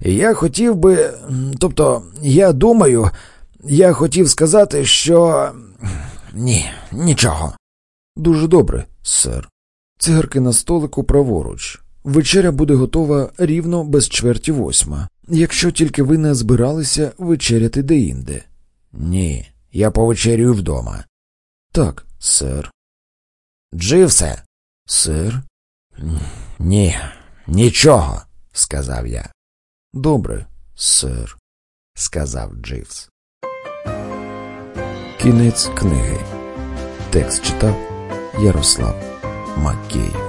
Я хотів би. Тобто, я думаю, я хотів сказати, що. Ні, нічого. Дуже добре, сер. Цигарки на столику праворуч. Вечеря буде готова рівно без чверті восьма, якщо тільки ви не збиралися вечеряти деінде. Ні, я повечерюю вдома. Так, сер. Дживсе, сер. Ні, нічого, сказав я. Добре, сер, сказав Дживс. Кінець книги. Текст читав Ярослав Макеєв.